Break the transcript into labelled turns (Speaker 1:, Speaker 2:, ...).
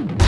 Speaker 1: you